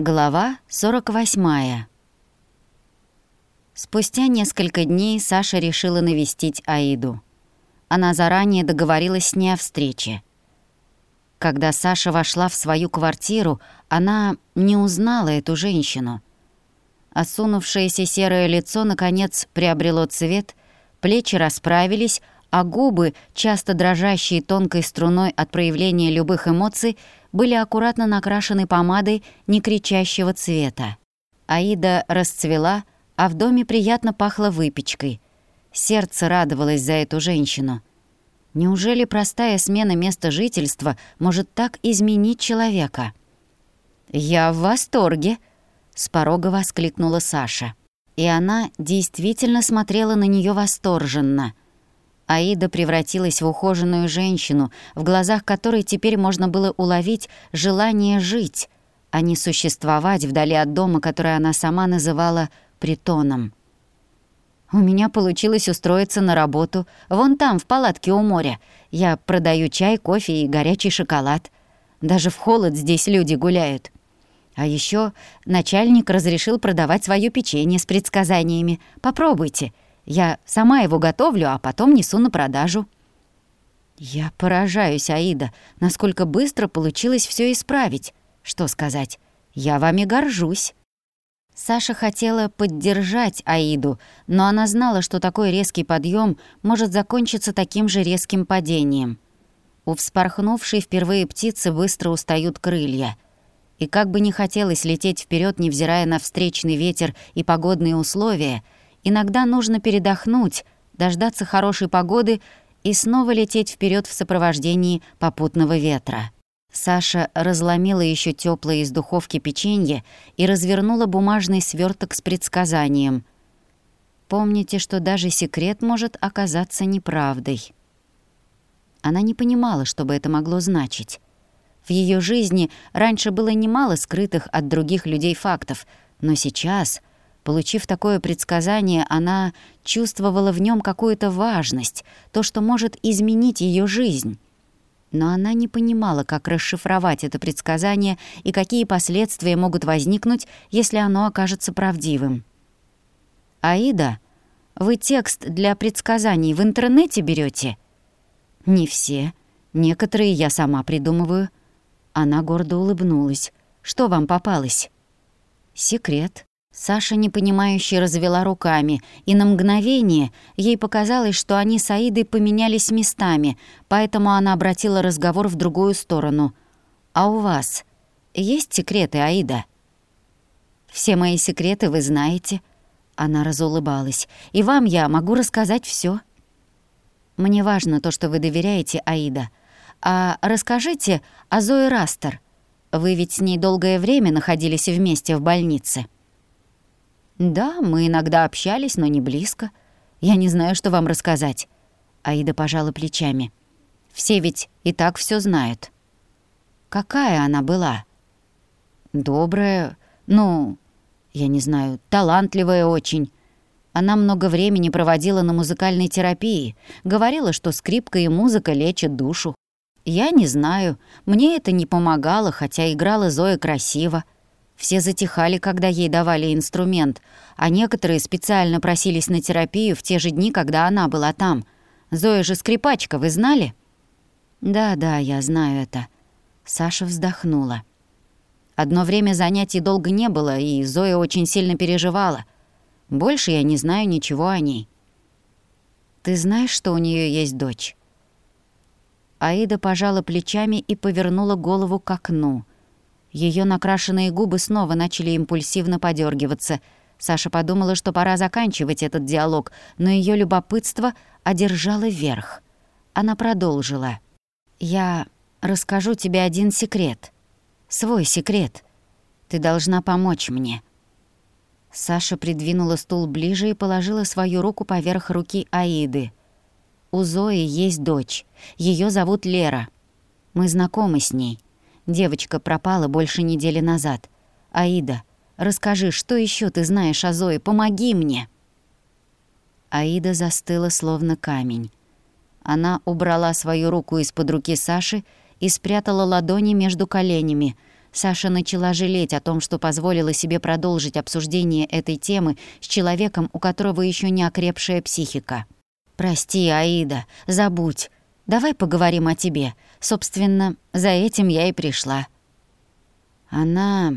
Глава 48. Спустя несколько дней Саша решила навестить Аиду. Она заранее договорилась с ней о встрече. Когда Саша вошла в свою квартиру, она не узнала эту женщину. Осунувшееся серое лицо, наконец, приобрело цвет, плечи расправились, а губы, часто дрожащие тонкой струной от проявления любых эмоций, были аккуратно накрашены помадой некричащего цвета. Аида расцвела, а в доме приятно пахло выпечкой. Сердце радовалось за эту женщину. Неужели простая смена места жительства может так изменить человека? «Я в восторге!» — с порога воскликнула Саша. И она действительно смотрела на нее восторженно — Аида превратилась в ухоженную женщину, в глазах которой теперь можно было уловить желание жить, а не существовать вдали от дома, который она сама называла притоном. «У меня получилось устроиться на работу. Вон там, в палатке у моря. Я продаю чай, кофе и горячий шоколад. Даже в холод здесь люди гуляют. А еще начальник разрешил продавать свое печенье с предсказаниями. Попробуйте. Я сама его готовлю, а потом несу на продажу». Я поражаюсь, Аида, насколько быстро получилось все исправить. Что сказать? Я вами горжусь. Саша хотела поддержать Аиду, но она знала, что такой резкий подъем может закончиться таким же резким падением. У вспорхнувшей впервые птицы быстро устают крылья. И как бы не хотелось лететь вперед, невзирая на встречный ветер и погодные условия — Иногда нужно передохнуть, дождаться хорошей погоды и снова лететь вперед в сопровождении попутного ветра. Саша разломила еще теплое из духовки печенье и развернула бумажный сверток с предсказанием. Помните, что даже секрет может оказаться неправдой. Она не понимала, что бы это могло значить. В ее жизни раньше было немало скрытых от других людей фактов, но сейчас Получив такое предсказание, она чувствовала в нем какую-то важность, то, что может изменить ее жизнь. Но она не понимала, как расшифровать это предсказание и какие последствия могут возникнуть, если оно окажется правдивым. «Аида, вы текст для предсказаний в интернете берете? «Не все. Некоторые я сама придумываю». Она гордо улыбнулась. «Что вам попалось?» «Секрет», Саша непонимающе развела руками, и на мгновение ей показалось, что они с Аидой поменялись местами, поэтому она обратила разговор в другую сторону. «А у вас есть секреты, Аида?» «Все мои секреты вы знаете», — она разулыбалась, «и вам я могу рассказать все. «Мне важно то, что вы доверяете, Аида. А расскажите о Зое Растер. Вы ведь с ней долгое время находились вместе в больнице». «Да, мы иногда общались, но не близко. Я не знаю, что вам рассказать». Аида пожала плечами. «Все ведь и так все знают». «Какая она была?» «Добрая, ну, я не знаю, талантливая очень». Она много времени проводила на музыкальной терапии, говорила, что скрипка и музыка лечат душу. Я не знаю, мне это не помогало, хотя играла Зоя красиво. Все затихали, когда ей давали инструмент, а некоторые специально просились на терапию в те же дни, когда она была там. Зоя же скрипачка, вы знали? Да-да, я знаю это. Саша вздохнула. Одно время занятий долго не было, и Зоя очень сильно переживала. Больше я не знаю ничего о ней. Ты знаешь, что у нее есть дочь? Аида пожала плечами и повернула голову к окну. Ее накрашенные губы снова начали импульсивно подергиваться. Саша подумала, что пора заканчивать этот диалог, но ее любопытство одержало верх. Она продолжила. «Я расскажу тебе один секрет. Свой секрет. Ты должна помочь мне». Саша придвинула стул ближе и положила свою руку поверх руки Аиды. «У Зои есть дочь. Ее зовут Лера. Мы знакомы с ней. Девочка пропала больше недели назад. Аида, расскажи, что еще ты знаешь о Зое? Помоги мне!» Аида застыла, словно камень. Она убрала свою руку из-под руки Саши и спрятала ладони между коленями. Саша начала жалеть о том, что позволила себе продолжить обсуждение этой темы с человеком, у которого еще не окрепшая психика. «Прости, Аида, забудь. Давай поговорим о тебе. Собственно, за этим я и пришла». Она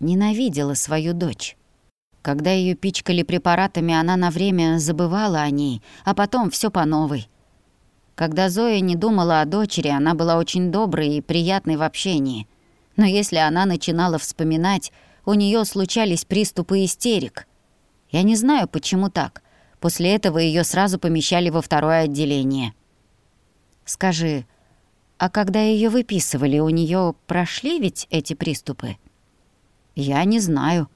ненавидела свою дочь. Когда ее пичкали препаратами, она на время забывала о ней, а потом все по новой. Когда Зоя не думала о дочери, она была очень доброй и приятной в общении. Но если она начинала вспоминать, у нее случались приступы истерик. Я не знаю, почему так. После этого ее сразу помещали во второе отделение. Скажи, а когда ее выписывали, у нее прошли ведь эти приступы? Я не знаю.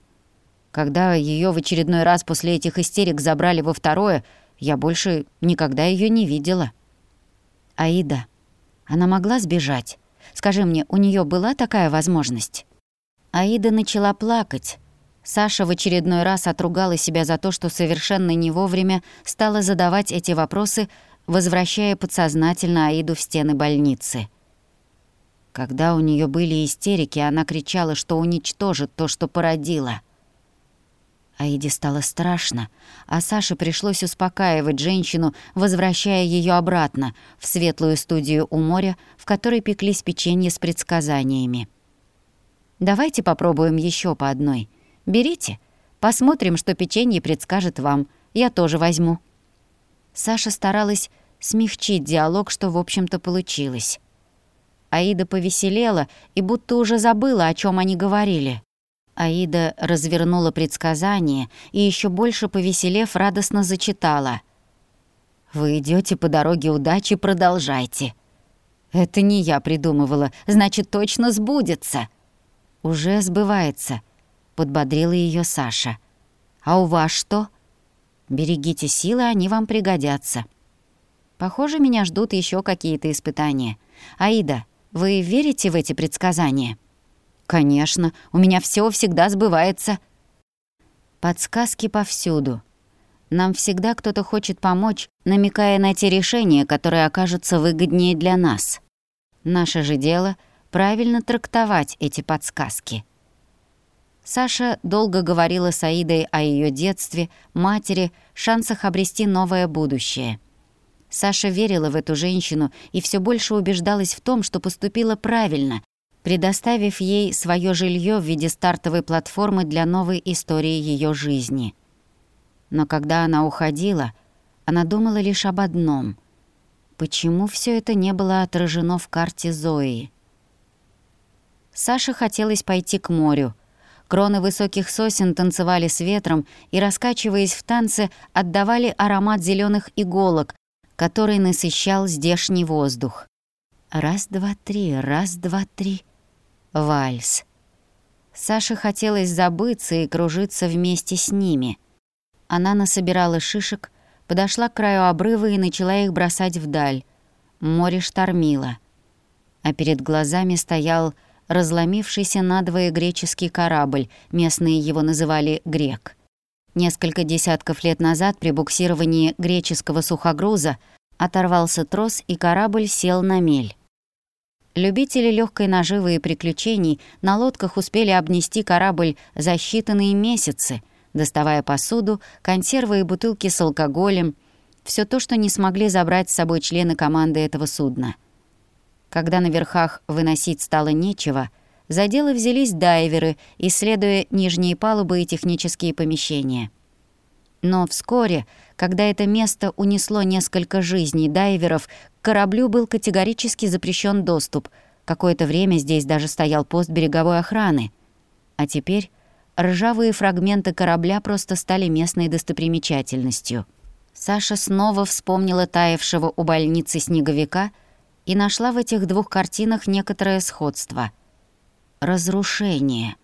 Когда ее в очередной раз после этих истерик забрали во второе, я больше никогда ее не видела. Аида, она могла сбежать? Скажи мне, у нее была такая возможность? Аида начала плакать. Саша в очередной раз отругала себя за то, что совершенно не вовремя стала задавать эти вопросы, возвращая подсознательно Аиду в стены больницы. Когда у нее были истерики, она кричала, что уничтожит то, что породила — Аиде стало страшно, а Саше пришлось успокаивать женщину, возвращая ее обратно в светлую студию у моря, в которой пеклись печенье с предсказаниями. «Давайте попробуем еще по одной. Берите. Посмотрим, что печенье предскажет вам. Я тоже возьму». Саша старалась смягчить диалог, что, в общем-то, получилось. Аида повеселела и будто уже забыла, о чем они говорили. Аида развернула предсказание и еще больше повеселев радостно зачитала. «Вы идете по дороге удачи, продолжайте». «Это не я придумывала, значит, точно сбудется». «Уже сбывается», — подбодрила ее Саша. «А у вас что?» «Берегите силы, они вам пригодятся». «Похоже, меня ждут еще какие-то испытания. Аида, вы верите в эти предсказания?» «Конечно, у меня все всегда сбывается». Подсказки повсюду. Нам всегда кто-то хочет помочь, намекая на те решения, которые окажутся выгоднее для нас. Наше же дело — правильно трактовать эти подсказки. Саша долго говорила с Аидой о ее детстве, матери, шансах обрести новое будущее. Саша верила в эту женщину и все больше убеждалась в том, что поступила правильно, предоставив ей свое жилье в виде стартовой платформы для новой истории ее жизни. Но когда она уходила, она думала лишь об одном — почему все это не было отражено в карте Зои? Саше хотелось пойти к морю. Кроны высоких сосен танцевали с ветром и, раскачиваясь в танце, отдавали аромат зеленых иголок, который насыщал здешний воздух. Раз, два, три, раз, два, три — Вальс. Саше хотелось забыться и кружиться вместе с ними. Она насобирала шишек, подошла к краю обрыва и начала их бросать вдаль. Море штормило. А перед глазами стоял разломившийся надвое греческий корабль, местные его называли «Грек». Несколько десятков лет назад при буксировании греческого сухогруза оторвался трос, и корабль сел на мель. Любители легкой наживы и приключений на лодках успели обнести корабль за считанные месяцы, доставая посуду, консервы и бутылки с алкоголем, все то, что не смогли забрать с собой члены команды этого судна. Когда на верхах выносить стало нечего, за дело взялись дайверы, исследуя нижние палубы и технические помещения. Но вскоре, когда это место унесло несколько жизней дайверов, к кораблю был категорически запрещен доступ. Какое-то время здесь даже стоял пост береговой охраны. А теперь ржавые фрагменты корабля просто стали местной достопримечательностью. Саша снова вспомнила таявшего у больницы снеговика и нашла в этих двух картинах некоторое сходство. Разрушение.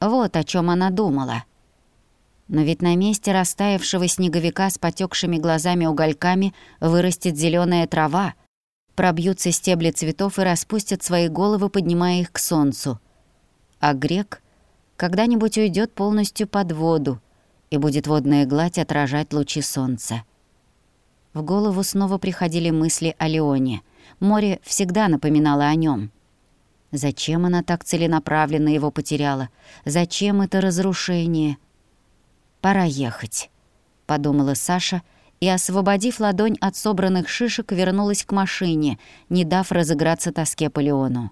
Вот о чем она думала. Но ведь на месте растаявшего снеговика с потекшими глазами угольками вырастет зеленая трава, пробьются стебли цветов и распустят свои головы, поднимая их к солнцу. А грек когда-нибудь уйдет полностью под воду, и будет водная гладь отражать лучи солнца. В голову снова приходили мысли о Леоне. Море всегда напоминало о нем. Зачем она так целенаправленно его потеряла? Зачем это разрушение? «Пора ехать», — подумала Саша, и, освободив ладонь от собранных шишек, вернулась к машине, не дав разыграться тоске по Леону.